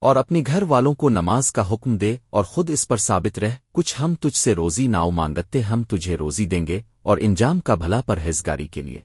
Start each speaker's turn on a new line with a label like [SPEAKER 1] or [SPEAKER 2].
[SPEAKER 1] اور اپنی گھر والوں کو نماز کا حکم دے اور خود اس پر ثابت رہ، کچھ ہم تجھ سے روزی ناؤ مانگتے، ہم تجھے روزی دیں گے اور انجام کا بھلا پرہیزگاری کے لیے۔